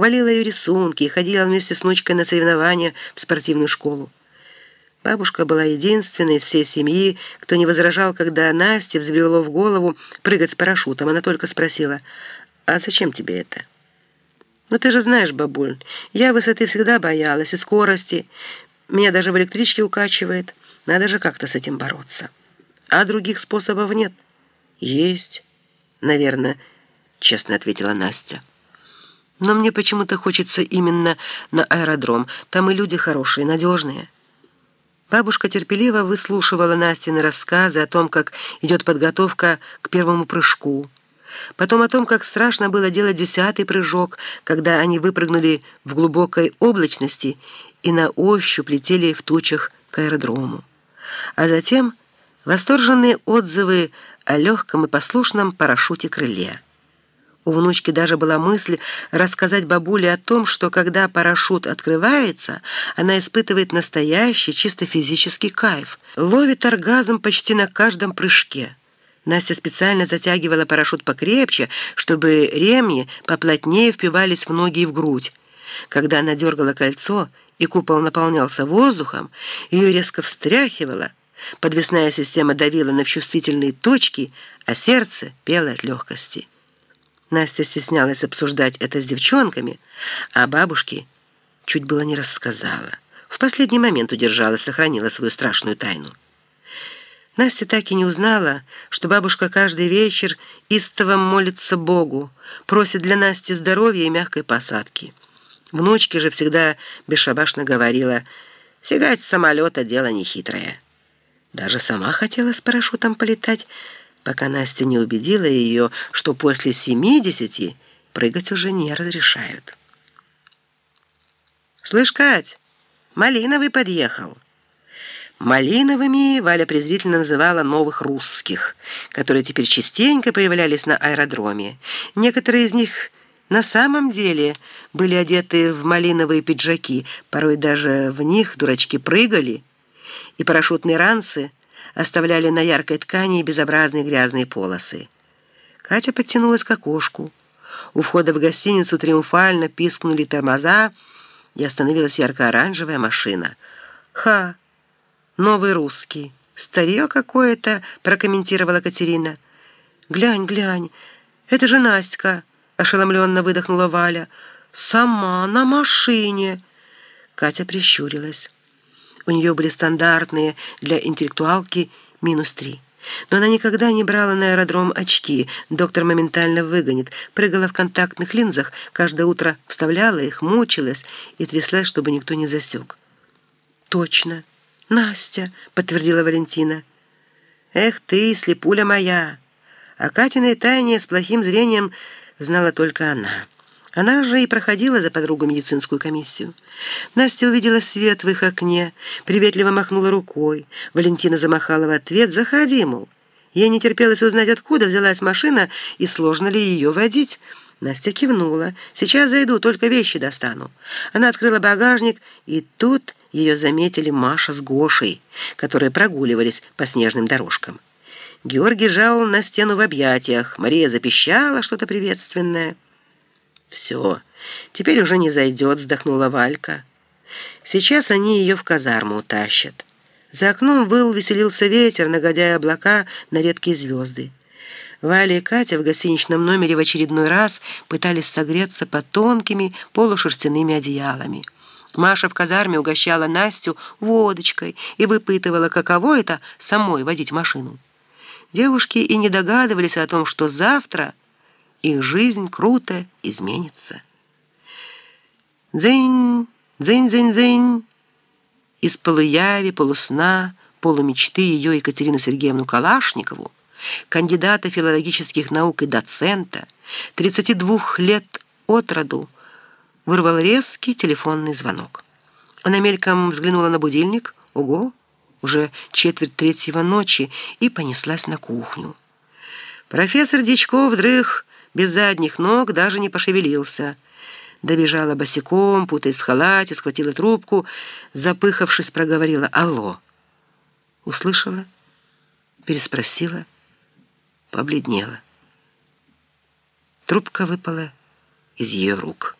хвалила ее рисунки и ходила вместе с внучкой на соревнования в спортивную школу. Бабушка была единственной из всей семьи, кто не возражал, когда Насте взбрело в голову прыгать с парашютом. Она только спросила, «А зачем тебе это?» «Ну ты же знаешь, бабуль, я высоты всегда боялась и скорости. Меня даже в электричке укачивает. Надо же как-то с этим бороться. А других способов нет?» «Есть, наверное», — честно ответила Настя. «Но мне почему-то хочется именно на аэродром. Там и люди хорошие, надежные». Бабушка терпеливо выслушивала Настины рассказы о том, как идет подготовка к первому прыжку. Потом о том, как страшно было делать десятый прыжок, когда они выпрыгнули в глубокой облачности и на ощупь летели в тучах к аэродрому. А затем восторженные отзывы о легком и послушном парашюте-крыле. У внучки даже была мысль рассказать бабуле о том, что когда парашют открывается, она испытывает настоящий, чисто физический кайф, ловит оргазм почти на каждом прыжке. Настя специально затягивала парашют покрепче, чтобы ремни поплотнее впивались в ноги и в грудь. Когда она дергала кольцо, и купол наполнялся воздухом, ее резко встряхивало, подвесная система давила на чувствительные точки, а сердце пело от легкости. Настя стеснялась обсуждать это с девчонками, а бабушке чуть было не рассказала. В последний момент удержала, сохранила свою страшную тайну. Настя так и не узнала, что бабушка каждый вечер истово молится Богу, просит для Насти здоровья и мягкой посадки. Внучке же всегда бесшабашно говорила, «Сигать с самолета — дело нехитрое». Даже сама хотела с парашютом полетать, пока Настя не убедила ее, что после семидесяти прыгать уже не разрешают. «Слышь, Кать, Малиновый подъехал». Малиновыми Валя презрительно называла новых русских, которые теперь частенько появлялись на аэродроме. Некоторые из них на самом деле были одеты в малиновые пиджаки, порой даже в них дурачки прыгали, и парашютные ранцы – оставляли на яркой ткани безобразные грязные полосы. Катя подтянулась к окошку. У входа в гостиницу триумфально пискнули тормоза, и остановилась ярко-оранжевая машина. «Ха! Новый русский! Старье какое-то!» — прокомментировала Катерина. «Глянь, глянь! Это же Настя!» — ошеломленно выдохнула Валя. «Сама на машине!» Катя прищурилась. У нее были стандартные для интеллектуалки минус три. Но она никогда не брала на аэродром очки. Доктор моментально выгонит. Прыгала в контактных линзах, каждое утро вставляла их, мучилась и тряслась, чтобы никто не засек. «Точно. Настя», — подтвердила Валентина. «Эх ты, слепуля моя!» О Катиной тайне с плохим зрением знала только она. Она же и проходила за подругу медицинскую комиссию. Настя увидела свет в их окне, приветливо махнула рукой. Валентина замахала в ответ «Заходи, мол». Ей не терпелось узнать, откуда взялась машина и сложно ли ее водить. Настя кивнула. «Сейчас зайду, только вещи достану». Она открыла багажник, и тут ее заметили Маша с Гошей, которые прогуливались по снежным дорожкам. Георгий жал на стену в объятиях. Мария запищала что-то приветственное. «Все, теперь уже не зайдет», — вздохнула Валька. «Сейчас они ее в казарму утащат». За окном выл, веселился ветер, нагодяя облака на редкие звезды. Валя и Катя в гостиничном номере в очередной раз пытались согреться под тонкими полушерстяными одеялами. Маша в казарме угощала Настю водочкой и выпытывала, каково это самой водить машину. Девушки и не догадывались о том, что завтра их жизнь круто изменится. Дзынь, дзынь, дзынь, дзынь. Из полуяви, полусна, полумечты ее Екатерину Сергеевну Калашникову, кандидата филологических наук и доцента, 32 лет от роду, вырвал резкий телефонный звонок. Она мельком взглянула на будильник. Ого, уже четверть третьего ночи, и понеслась на кухню. Профессор Дичков дрых без задних ног даже не пошевелился. Добежала босиком, путаясь в халате, схватила трубку, запыхавшись, проговорила «Алло». Услышала, переспросила, побледнела. Трубка выпала из ее рук.